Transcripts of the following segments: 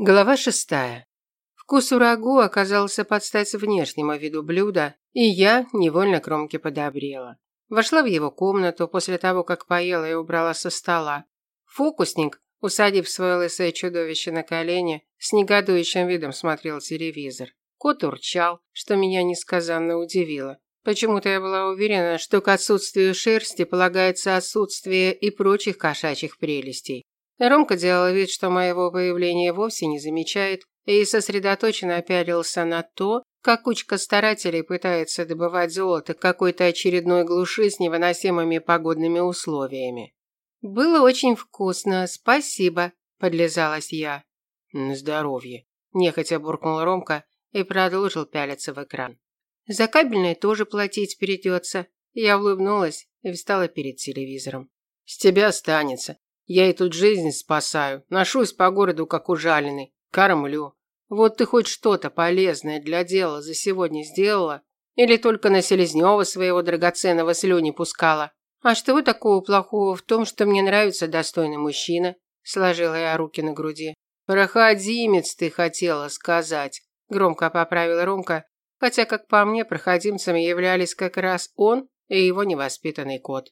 Глава шестая. Вкус у рагу оказался под стать внешнему виду блюда, и я невольно кромке подобрела. Вошла в его комнату после того, как поела и убрала со стола. Фокусник, усадив свое лысое чудовище на колени, с негодующим видом смотрел телевизор. Кот урчал, что меня несказанно удивило. Почему-то я была уверена, что к отсутствию шерсти полагается отсутствие и прочих кошачьих прелестей. Ромка делал вид, что моего появления вовсе не замечает, и сосредоточенно опялился на то, как кучка старателей пытается добывать золото какой-то очередной глуши с невыносимыми погодными условиями. «Было очень вкусно, спасибо», – подлизалась я. «На здоровье», – нехотя буркнул Ромка и продолжил пялиться в экран. «За кабельное тоже платить придется». Я улыбнулась и встала перед телевизором. «С тебя останется. Я и тут жизнь спасаю, ношусь по городу как ужаленный, кормлю. Вот ты хоть что-то полезное для дела за сегодня сделала? Или только на Селезнева своего драгоценного слюни пускала? А что такого плохого в том, что мне нравится достойный мужчина? Сложила я руки на груди. Проходимец ты хотела сказать, громко поправил Ромка, хотя, как по мне, проходимцами являлись как раз он и его невоспитанный кот.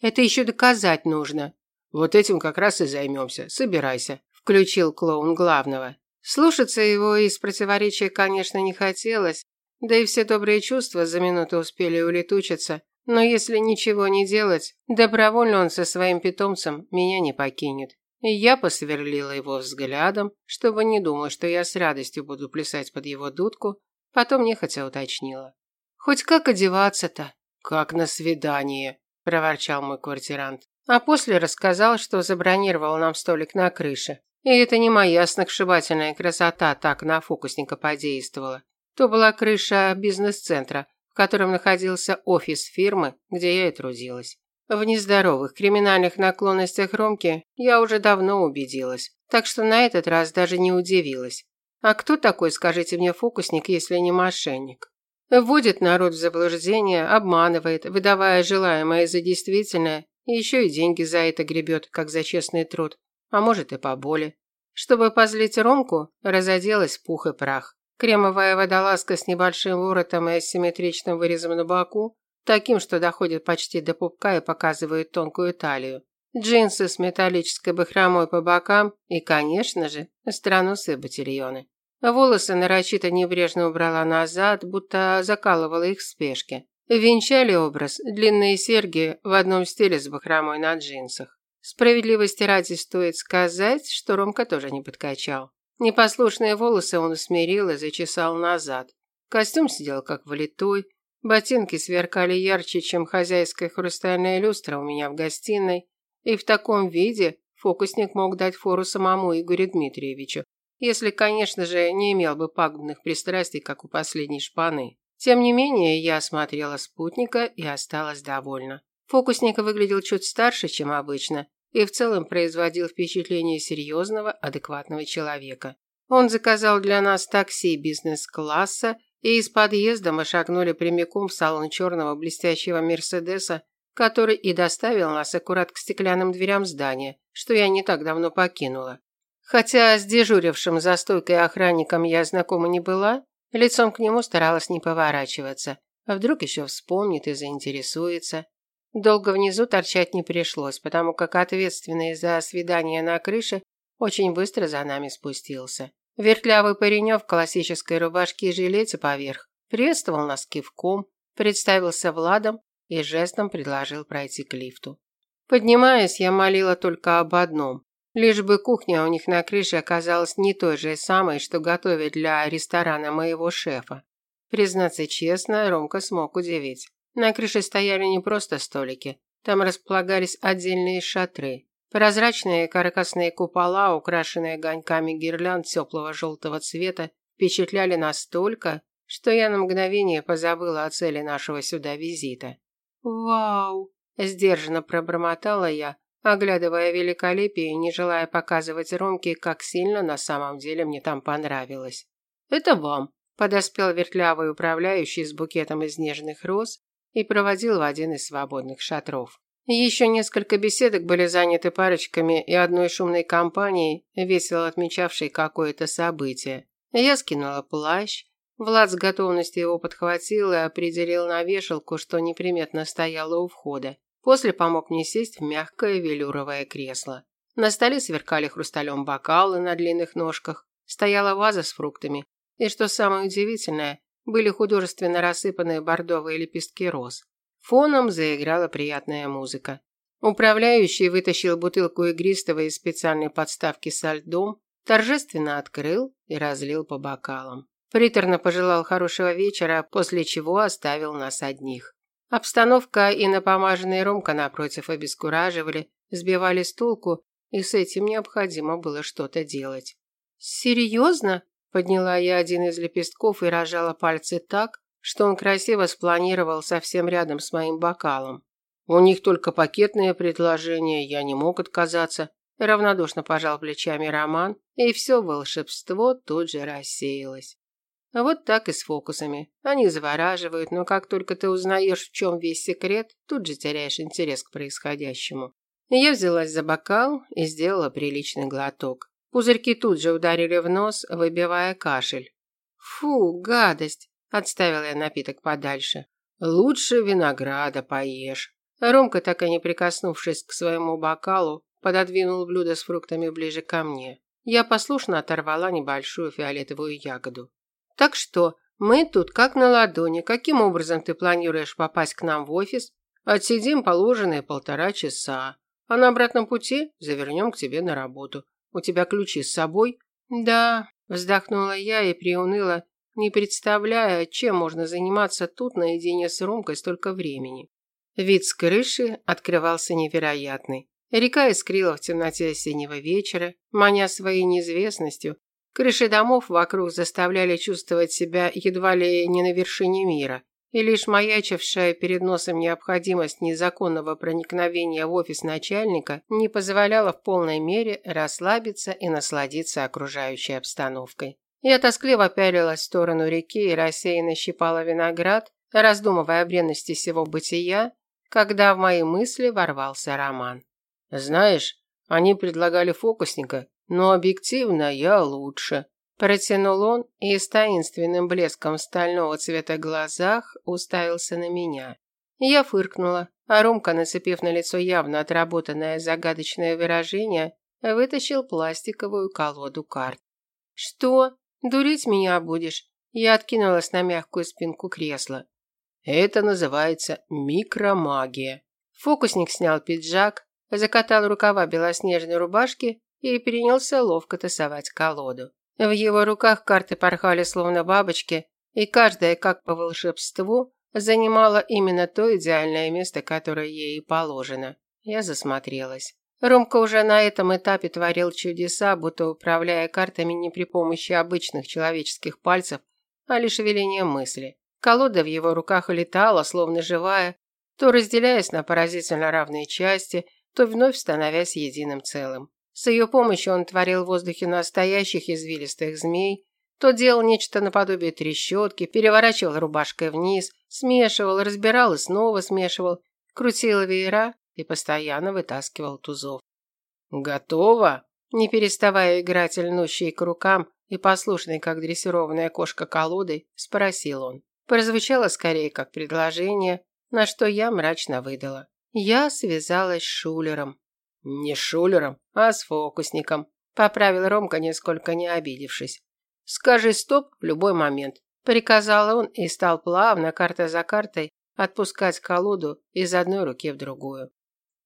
Это еще доказать нужно, вот этим как раз и займемся. Собирайся, включил клоун главного. Слушаться его из противоречия, конечно, не хотелось, да и все добрые чувства за минуту успели улетучиться. Но если ничего не делать, добровольно он со своим питомцем меня не покинет. И я посверлила его взглядом, чтобы не думал, что я с радостью буду плясать под его дудку, потом нехотя уточнила. «Хоть как одеваться-то?» «Как на свидание», – проворчал мой квартирант. А после рассказал, что забронировал нам столик на крыше. И это не моя сногсшибательная красота так на фокусника подействовала. То была крыша бизнес-центра, в котором находился офис фирмы, где я и трудилась. В нездоровых криминальных наклонностях Ромки я уже давно убедилась, так что на этот раз даже не удивилась. А кто такой, скажите мне, фокусник, если не мошенник? Вводит народ в заблуждение, обманывает, выдавая желаемое за действительное еще и деньги за это гребет, как за честный труд, а может и поболе. Чтобы позлить Ромку, разоделась пух и прах. Кремовая водолазка с небольшим воротом и асимметричным вырезом на боку, таким, что доходит почти до пупка и показывает тонкую талию. Джинсы с металлической бахромой по бокам и, конечно же, остроносые ботильоны. Волосы нарочито небрежно убрала назад, будто закалывала их в спешке. Венчали образ длинные серьги в одном стиле с бахромой на джинсах. Справедливости ради стоит сказать, что Ромка тоже не подкачал. Непослушные волосы он усмирил и зачесал назад. Костюм сидел как влитой, ботинки сверкали ярче, чем хозяйская хрустальная люстра у меня в гостиной, и в таком виде фокусник мог дать фору самому Игорю Дмитриевичу, если, конечно же, не имел бы пагубных пристрастий, как у последней шпаны. Тем не менее, я осмотрела спутника и осталась довольна. Фокусник выглядел чуть старше, чем обычно, и в целом производил впечатление серьезного, адекватного человека. Он заказал для нас такси бизнес-класса, и из подъезда мы шагнули прямиком в салон черного блестящего Мерседеса, который и доставил нас аккурат к стеклянным дверям здания, что я не так давно покинула. Хотя с дежурившим за стойкой охранником я знакома не была, Лицом к нему старалась не поворачиваться. А вдруг еще вспомнит и заинтересуется. Долго внизу торчать не пришлось, потому как ответственный за свидание на крыше очень быстро за нами спустился. Вертлявый паренек в классической рубашке и жилете поверх приветствовал нас кивком, представился Владом и жестом предложил пройти к лифту. Поднимаясь, я молила только об одном Лишь бы кухня у них на крыше оказалась не той же самой, что готовят для ресторана моего шефа. Признаться честно, Ромка смог удивить. На крыше стояли не просто столики, там располагались отдельные шатры. Прозрачные каркасные купола, украшенные огоньками гирлянд теплого желтого цвета, впечатляли настолько, что я на мгновение позабыла о цели нашего сюда визита. «Вау!» – сдержанно пробормотала я, оглядывая великолепие и не желая показывать Ромке, как сильно на самом деле мне там понравилось. «Это вам», – подоспел вертлявый управляющий с букетом из нежных роз и проводил в один из свободных шатров. Еще несколько беседок были заняты парочками и одной шумной компанией, весело отмечавшей какое-то событие. Я скинула плащ. Влад с готовностью его подхватил и определил на вешалку, что неприметно стояло у входа. После помог мне сесть в мягкое велюровое кресло. На столе сверкали хрусталем бокалы на длинных ножках, стояла ваза с фруктами, и, что самое удивительное, были художественно рассыпанные бордовые лепестки роз. Фоном заиграла приятная музыка. Управляющий вытащил бутылку игристого из специальной подставки со льдом, торжественно открыл и разлил по бокалам. Приторно пожелал хорошего вечера, после чего оставил нас одних. Обстановка и напомаженная ромка напротив обескураживали, сбивали с толку, и с этим необходимо было что-то делать. «Серьезно?» – подняла я один из лепестков и рожала пальцы так, что он красиво спланировал совсем рядом с моим бокалом. У них только пакетные предложения, я не мог отказаться. Равнодушно пожал плечами Роман, и все волшебство тут же рассеялось. Вот так и с фокусами. Они завораживают, но как только ты узнаешь, в чем весь секрет, тут же теряешь интерес к происходящему. Я взялась за бокал и сделала приличный глоток. Пузырьки тут же ударили в нос, выбивая кашель. Фу, гадость. Отставила я напиток подальше. Лучше винограда поешь. Ромка, так и не прикоснувшись к своему бокалу, пододвинул блюдо с фруктами ближе ко мне. Я послушно оторвала небольшую фиолетовую ягоду. Так что, мы тут как на ладони. Каким образом ты планируешь попасть к нам в офис? Отсидим положенные полтора часа. А на обратном пути завернем к тебе на работу. У тебя ключи с собой? Да, вздохнула я и приуныла, не представляя, чем можно заниматься тут наедине с Ромкой столько времени. Вид с крыши открывался невероятный. Река искрила в темноте осеннего вечера, маня своей неизвестностью. Крыши домов вокруг заставляли чувствовать себя едва ли не на вершине мира. И лишь маячившая перед носом необходимость незаконного проникновения в офис начальника не позволяла в полной мере расслабиться и насладиться окружающей обстановкой. Я тоскливо пялилась в сторону реки и рассеянно щипала виноград, раздумывая о бренности всего бытия, когда в мои мысли ворвался Роман. «Знаешь, они предлагали фокусника, но объективно я лучше», Протянул он и с таинственным блеском стального цвета глазах уставился на меня. Я фыркнула, а Ромка, нацепив на лицо явно отработанное загадочное выражение, вытащил пластиковую колоду карт. «Что?» Дурить меня будешь. Я откинулась на мягкую спинку кресла. Это называется микромагия. Фокусник снял пиджак, закатал рукава белоснежной рубашки и перенялся ловко тасовать колоду. В его руках карты порхали словно бабочки, и каждая, как по волшебству, занимала именно то идеальное место, которое ей и положено. Я засмотрелась. Ромка уже на этом этапе творил чудеса, будто управляя картами не при помощи обычных человеческих пальцев, а лишь велением мысли. Колода в его руках летала, словно живая, то разделяясь на поразительно равные части, то вновь становясь единым целым. С ее помощью он творил в воздухе настоящих извилистых змей, то делал нечто наподобие трещотки, переворачивал рубашкой вниз, смешивал, разбирал и снова смешивал, крутил веера, и постоянно вытаскивал тузов. «Готово?» Не переставая играть льнущей к рукам и послушный, как дрессированная кошка колодой, спросил он. Прозвучало скорее как предложение, на что я мрачно выдала. Я связалась с Шулером. «Не Шулером, а с фокусником», – поправил Ромка, нисколько не обидевшись. «Скажи стоп в любой момент», – приказал он и стал плавно, карта за картой, отпускать колоду из одной руки в другую.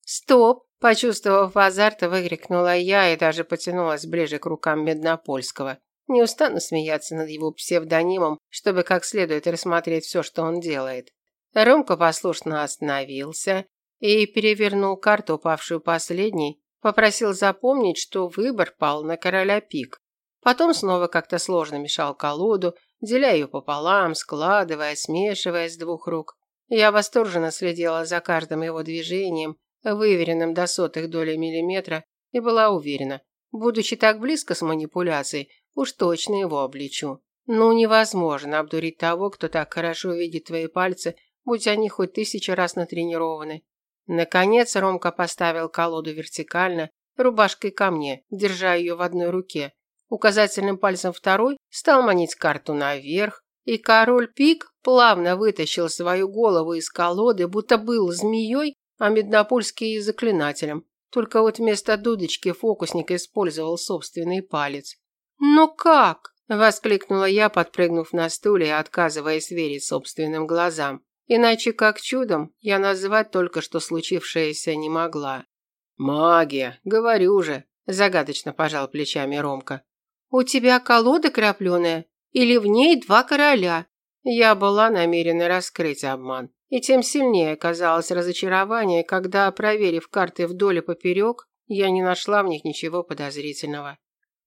«Стоп!» – почувствовав азарт, выкрикнула я и даже потянулась ближе к рукам Меднопольского. Не устану смеяться над его псевдонимом, чтобы как следует рассмотреть все, что он делает. Ромка послушно остановился и перевернул карту, упавшую последней, попросил запомнить, что выбор пал на короля пик. Потом снова как-то сложно мешал колоду, деля ее пополам, складывая, смешивая с двух рук. Я восторженно следила за каждым его движением, выверенным до сотых доли миллиметра, и была уверена, будучи так близко с манипуляцией, уж точно его обличу. Ну, невозможно обдурить того, кто так хорошо видит твои пальцы, будь они хоть тысячу раз натренированы. Наконец Ромка поставил колоду вертикально, рубашкой ко мне, держа ее в одной руке. Указательным пальцем второй стал манить карту наверх, и король Пик плавно вытащил свою голову из колоды, будто был змеей, а Меднопольский заклинателем. Только вот вместо дудочки фокусник использовал собственный палец. «Но как?» – воскликнула я, подпрыгнув на стуле и отказываясь верить собственным глазам. Иначе как чудом я назвать только что случившееся не могла. «Магия, говорю же», – загадочно пожал плечами Ромка. «У тебя колода крапленая? Или в ней два короля?» Я была намерена раскрыть обман. И тем сильнее оказалось разочарование, когда, проверив карты вдоль и поперек, я не нашла в них ничего подозрительного.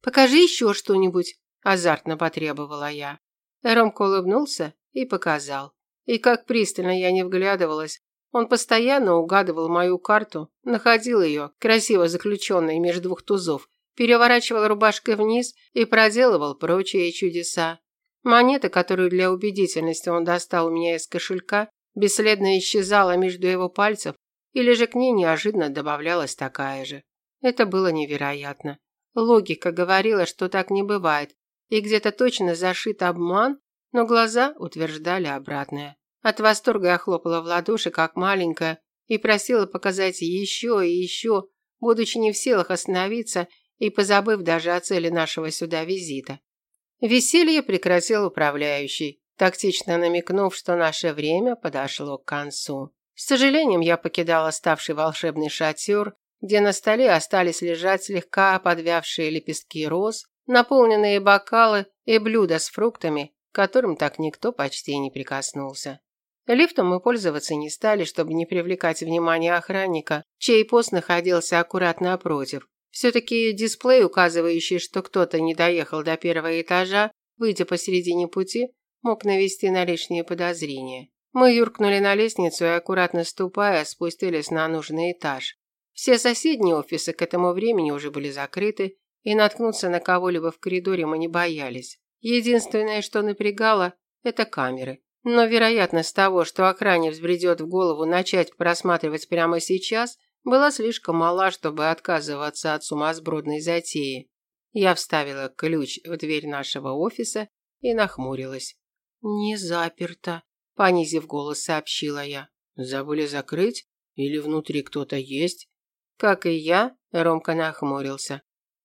«Покажи еще что-нибудь», – азартно потребовала я. Ромка улыбнулся и показал. И как пристально я не вглядывалась, он постоянно угадывал мою карту, находил ее, красиво заключенной между двух тузов, переворачивал рубашкой вниз и проделывал прочие чудеса. Монета, которую для убедительности он достал у меня из кошелька, бесследно исчезала между его пальцев, или же к ней неожиданно добавлялась такая же. Это было невероятно. Логика говорила, что так не бывает, и где-то точно зашит обман, но глаза утверждали обратное. От восторга я хлопала в ладоши, как маленькая, и просила показать еще и еще, будучи не в силах остановиться и позабыв даже о цели нашего сюда визита. Веселье прекратил управляющий, тактично намекнув, что наше время подошло к концу. С сожалением я покидала ставший волшебный шатер, где на столе остались лежать слегка подвявшие лепестки роз, наполненные бокалы и блюда с фруктами, которым так никто почти не прикоснулся. Лифтом мы пользоваться не стали, чтобы не привлекать внимание охранника, чей пост находился аккуратно напротив. Все-таки дисплей, указывающий, что кто-то не доехал до первого этажа, выйдя посередине пути, мог навести на лишние подозрения. Мы юркнули на лестницу и, аккуратно ступая, спустились на нужный этаж. Все соседние офисы к этому времени уже были закрыты, и наткнуться на кого-либо в коридоре мы не боялись. Единственное, что напрягало, это камеры. Но вероятность того, что охране взбредет в голову начать просматривать прямо сейчас, была слишком мала, чтобы отказываться от сумасбродной затеи. Я вставила ключ в дверь нашего офиса и нахмурилась. «Не заперто», – понизив голос, сообщила я. «Забыли закрыть? Или внутри кто-то есть?» Как и я, Ромка нахмурился.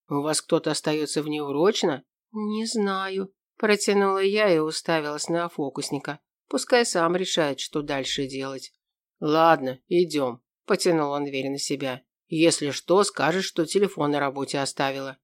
«У вас кто-то остается внеурочно?» «Не знаю», – протянула я и уставилась на фокусника. Пускай сам решает, что дальше делать. Ладно, идем. Потянул он дверь на себя. Если что, скажешь, что телефон на работе оставила.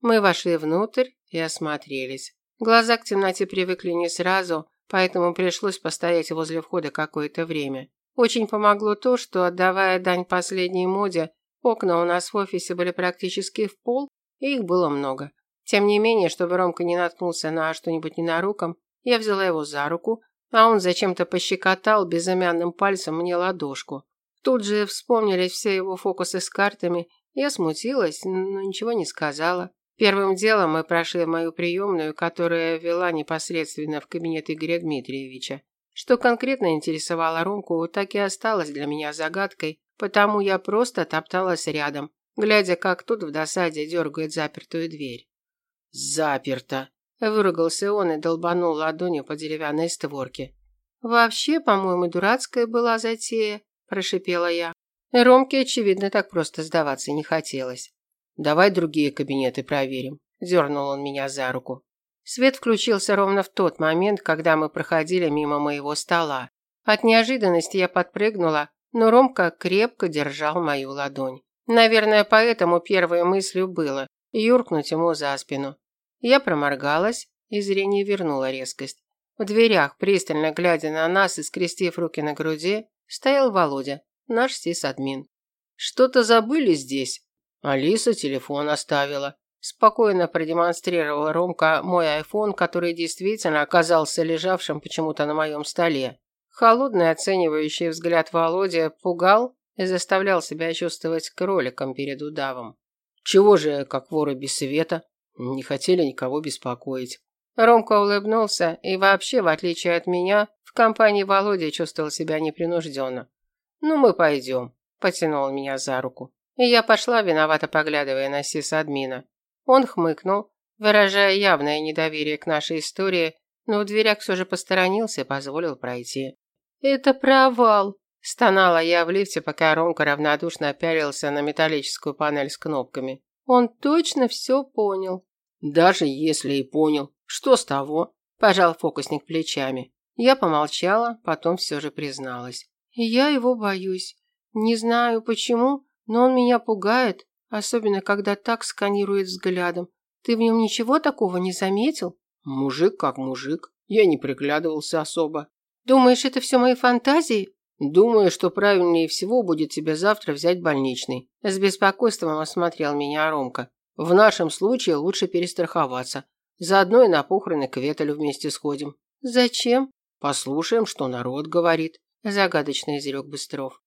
Мы вошли внутрь и осмотрелись. Глаза к темноте привыкли не сразу, поэтому пришлось постоять возле входа какое-то время. Очень помогло то, что, отдавая дань последней моде, окна у нас в офисе были практически в пол, и их было много. Тем не менее, чтобы Ромка не наткнулся на что-нибудь ненаруком, я взяла его за руку, а он зачем-то пощекотал безымянным пальцем мне ладошку. Тут же вспомнились все его фокусы с картами. Я смутилась, но ничего не сказала. Первым делом мы прошли мою приемную, которая вела непосредственно в кабинет Игоря Дмитриевича. Что конкретно интересовало Ромку, так и осталось для меня загадкой, потому я просто топталась рядом, глядя, как тут в досаде дергает запертую дверь. «Заперто!» Выругался он и долбанул ладонью по деревянной створке. «Вообще, по-моему, дурацкая была затея», – прошипела я. Ромке, очевидно, так просто сдаваться не хотелось. «Давай другие кабинеты проверим», – дернул он меня за руку. Свет включился ровно в тот момент, когда мы проходили мимо моего стола. От неожиданности я подпрыгнула, но Ромка крепко держал мою ладонь. Наверное, поэтому первой мыслью было юркнуть ему за спину. Я проморгалась, и зрение вернуло резкость. В дверях, пристально глядя на нас и скрестив руки на груди, стоял Володя, наш сисадмин. «Что-то забыли здесь?» Алиса телефон оставила. Спокойно продемонстрировал Ромка мой айфон, который действительно оказался лежавшим почему-то на моем столе. Холодный оценивающий взгляд Володя пугал и заставлял себя чувствовать кроликом перед удавом. «Чего же, как воры без света?» Не хотели никого беспокоить. Ромка улыбнулся и вообще, в отличие от меня, в компании Володи чувствовал себя непринужденно. «Ну, мы пойдем», – потянул меня за руку. И я пошла, виновато поглядывая на сисадмина. Он хмыкнул, выражая явное недоверие к нашей истории, но в дверях все же посторонился и позволил пройти. «Это провал!» – стонала я в лифте, пока Ромка равнодушно пялился на металлическую панель с кнопками. «Он точно все понял». «Даже если и понял, что с того?» – пожал фокусник плечами. Я помолчала, потом все же призналась. «Я его боюсь. Не знаю почему, но он меня пугает, особенно когда так сканирует взглядом. Ты в нем ничего такого не заметил? Мужик как мужик. Я не приглядывался особо. Думаешь, это все мои фантазии? Думаю, что правильнее всего будет тебе завтра взять больничный. С беспокойством осмотрел меня Ромка. В нашем случае лучше перестраховаться. Заодно и на похороны к Ветелю вместе сходим. Зачем? Послушаем, что народ говорит. Загадочно изрек Быстров.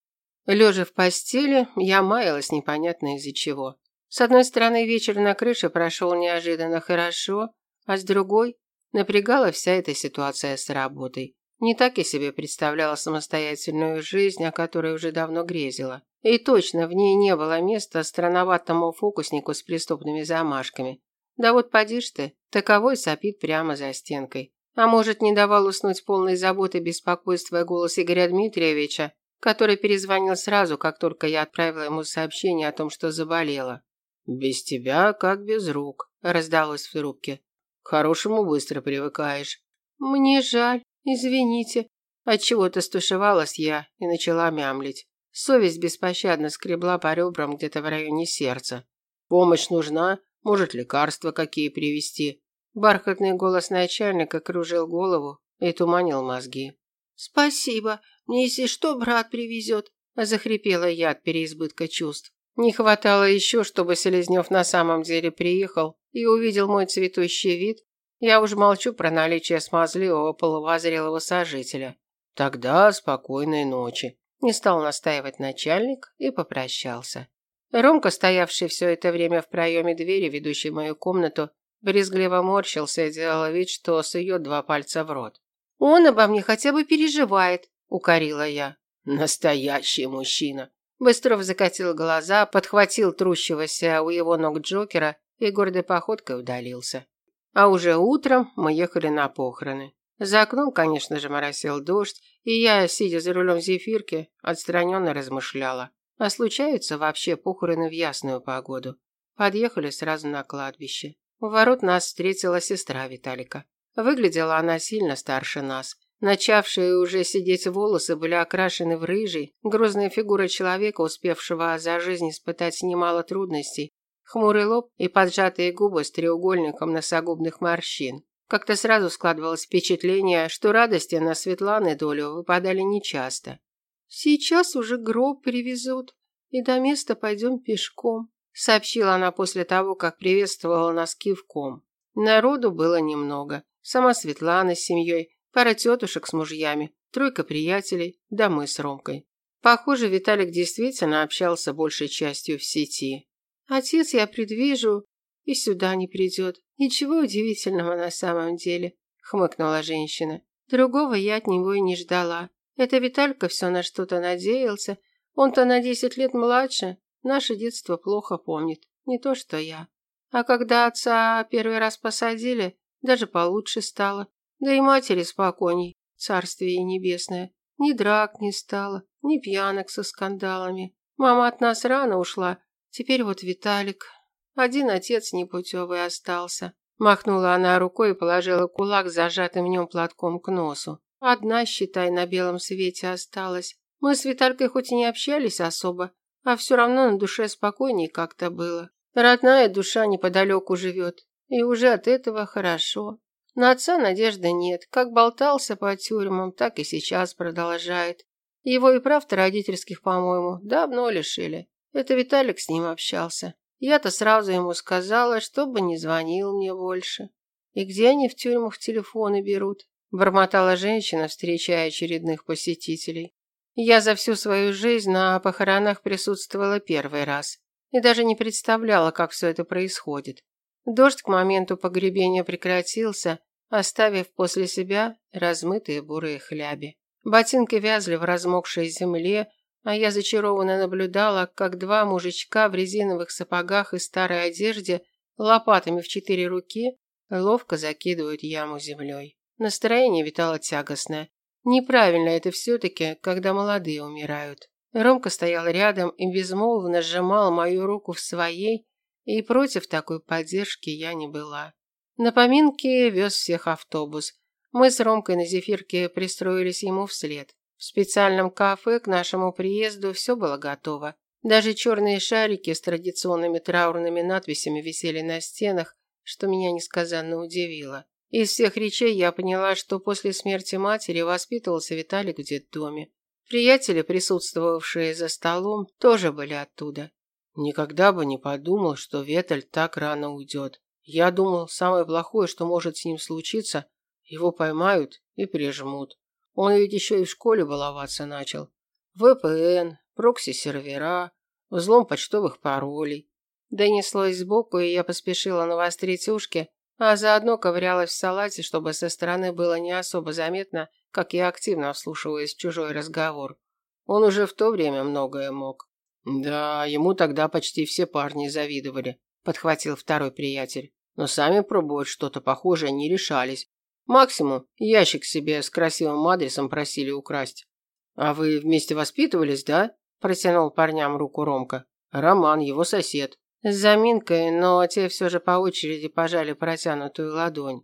Лежа в постели, я маялась непонятно из-за чего. С одной стороны, вечер на крыше прошел неожиданно хорошо, а с другой напрягала вся эта ситуация с работой. Не так я себе представляла самостоятельную жизнь, о которой уже давно грезила. И точно в ней не было места странноватому фокуснику с преступными замашками. Да вот поди ж ты, таковой сопит прямо за стенкой. А может, не давал уснуть полной заботы и беспокойства голос Игоря Дмитриевича, который перезвонил сразу, как только я отправила ему сообщение о том, что заболела. «Без тебя как без рук», – раздалось в трубке. «К хорошему быстро привыкаешь». «Мне жаль, извините». Отчего-то стушевалась я и начала мямлить. Совесть беспощадно скребла по ребрам где-то в районе сердца. «Помощь нужна? Может, лекарства какие привезти?» Бархатный голос начальника кружил голову и туманил мозги. «Спасибо. Мне, если что, брат привезет», – захрипела я от переизбытка чувств. Не хватало еще, чтобы Селезнев на самом деле приехал и увидел мой цветущий вид. Я уж молчу про наличие смазливого полувозрелого сожителя. Тогда спокойной ночи. Не стал настаивать начальник и попрощался. Ромка, стоявший все это время в проеме двери, ведущей мою комнату, брезгливо морщился и делал вид, что сует два пальца в рот. «Он обо мне хотя бы переживает», – укорила я. «Настоящий мужчина», Быстров закатил глаза, подхватил трущегося у его ног Джокера и гордой походкой удалился. А уже утром мы ехали на похороны. За окном, конечно же, моросил дождь, и я, сидя за рулем зефирки, отстраненно размышляла. А случаются вообще похороны в ясную погоду. Подъехали сразу на кладбище. У ворот нас встретила сестра Виталика. Выглядела она сильно старше нас. Начавшие уже сидеть волосы были окрашены в рыжий, грозная фигура человека, успевшего за жизнь испытать немало трудностей, хмурый лоб и поджатые губы с треугольником носогубных морщин. Как-то сразу складывалось впечатление, что радости на Светланы долю выпадали нечасто. «Сейчас уже гроб привезут, и до места пойдем пешком», сообщила она после того, как приветствовала нас кивком. Народу было немного. Сама Светлана с семьей, Пара тетушек с мужьями, тройка приятелей, да мы с Ромкой. Похоже, Виталик действительно общался большей частью в сети. Отец я предвижу и сюда не придет. Ничего удивительного на самом деле, хмыкнула женщина. Другого я от него и не ждала. Это Виталька все на что-то надеялся. Он-то на десять лет младше. Наше детство плохо помнит. Не то, что я. А когда отца первый раз посадили, даже получше стало. Да и матери спокойней, царствие небесное. Ни драк не стало, ни пьянок со скандалами. Мама от нас рано ушла, теперь вот Виталик. Один отец непутевый остался. Махнула она рукой и положила кулак зажатым в нем платком к носу. Одна, считай, на белом свете осталась. Мы с Виталькой хоть и не общались особо, а все равно на душе спокойней как-то было. Родная душа неподалеку живет, и уже от этого хорошо. На отца надежды нет. Как болтался по тюрьмам, так и сейчас продолжает. Его и прав-то родительских, по-моему, давно лишили. Это Виталик с ним общался. Я-то сразу ему сказала, чтобы не звонил мне больше. И где они в тюрьмах телефоны берут? Бормотала женщина, встречая очередных посетителей. Я за всю свою жизнь на похоронах присутствовала первый раз. И даже не представляла, как все это происходит. Дождь к моменту погребения прекратился, оставив после себя размытые бурые хляби. Ботинки вязли в размокшей земле, а я зачарованно наблюдала, как два мужичка в резиновых сапогах и старой одежде, лопатами в четыре руки, ловко закидывают яму землей. Настроение витало тягостное. Неправильно это все-таки, когда молодые умирают. Ромка стоял рядом и безмолвно сжимал мою руку в своей, и против такой поддержки я не была. На поминки вез всех автобус. Мы с Ромкой на зефирке пристроились ему вслед. В специальном кафе к нашему приезду все было готово. Даже черные шарики с традиционными траурными надписями висели на стенах, что меня несказанно удивило. Из всех речей я поняла, что после смерти матери воспитывался Виталик в детдоме. Приятели, присутствовавшие за столом, тоже были оттуда. Никогда бы не подумал, что Веталь так рано уйдет. Я думал, самое плохое, что может с ним случиться, его поймают и прижмут. Он ведь еще и в школе баловаться начал. ВПН, прокси-сервера, взлом почтовых паролей. Донеслось сбоку, и я поспешила навострить ушки, а заодно ковырялась в салате, чтобы со стороны было не особо заметно, как я активно вслушиваюсь в чужой разговор. Он уже в то время многое мог. Да, ему тогда почти все парни завидовали, подхватил второй приятель. Но сами пробовать что-то похожее не решались. Максимум ящик себе с красивым адресом просили украсть. А вы вместе воспитывались, да? протянул парням руку Ромка. Роман, его сосед. С заминкой, но те все же по очереди пожали протянутую ладонь.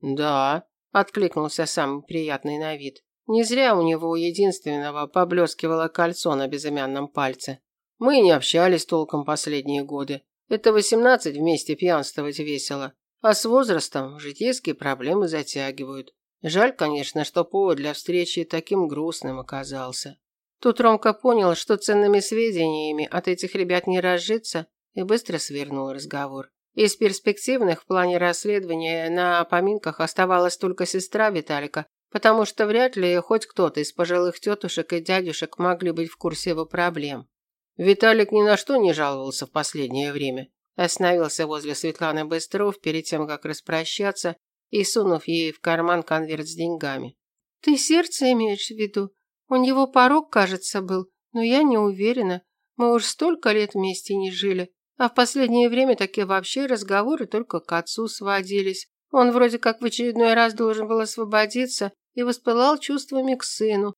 Да, откликнулся самый приятный на вид. Не зря у него у единственного поблескивало кольцо на безымянном пальце. Мы не общались толком последние годы. Это восемнадцать вместе пьянствовать весело. А с возрастом житейские проблемы затягивают. Жаль, конечно, что повод для встречи таким грустным оказался. Тут Ромка понял, что ценными сведениями от этих ребят не разжиться, и быстро свернул разговор. Из перспективных в плане расследования на поминках оставалась только сестра Виталика, потому что вряд ли хоть кто-то из пожилых тетушек и дядюшек могли быть в курсе его проблем. Виталик ни на что не жаловался в последнее время. Остановился возле Светланы Быстров перед тем, как распрощаться, и сунув ей в карман конверт с деньгами. «Ты сердце имеешь в виду? У него порог, кажется, был, но я не уверена. Мы уж столько лет вместе не жили. А в последнее время такие вообще разговоры только к отцу сводились. Он вроде как в очередной раз должен был освободиться и воспылал чувствами к сыну.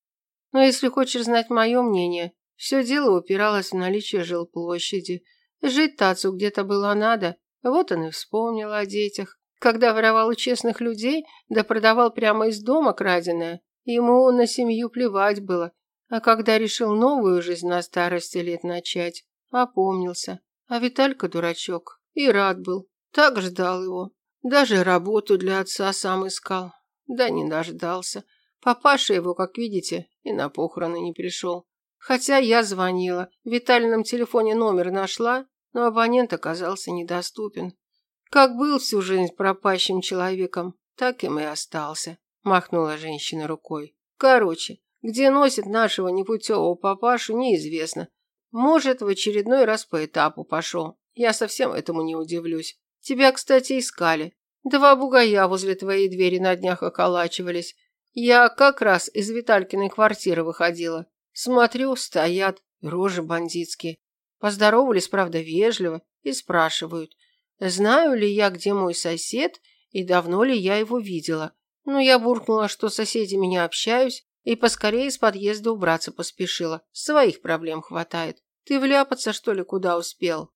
Но если хочешь знать мое мнение, все дело упиралось в наличие жилплощади. Жить-то отцу где-то было надо, вот он и вспомнил о детях. Когда воровал у честных людей, да продавал прямо из дома краденое, ему на семью плевать было. А когда решил новую жизнь на старости лет начать, опомнился. А Виталька дурачок и рад был. Так ждал его. Даже работу для отца сам искал. Да не дождался. Папаша его, как видите, и на похороны не пришел. Хотя я звонила. В Виталином телефоне номер нашла, но абонент оказался недоступен. Как был всю жизнь пропащим человеком, так им и остался. Махнула женщина рукой. Короче, где носит нашего непутевого папашу, неизвестно. Может, в очередной раз по этапу пошел. Я совсем этому не удивлюсь. Тебя, кстати, искали. Два бугая возле твоей двери на днях околачивались. Я как раз из Виталькиной квартиры выходила. Смотрю, стоят, рожи бандитские. Поздоровались, правда, вежливо и спрашивают, знаю ли я, где мой сосед и давно ли я его видела. Ну, я буркнула, что соседи меня общаюсь, и поскорее из подъезда убраться поспешила. Своих проблем хватает. Ты вляпаться, что ли, куда успел?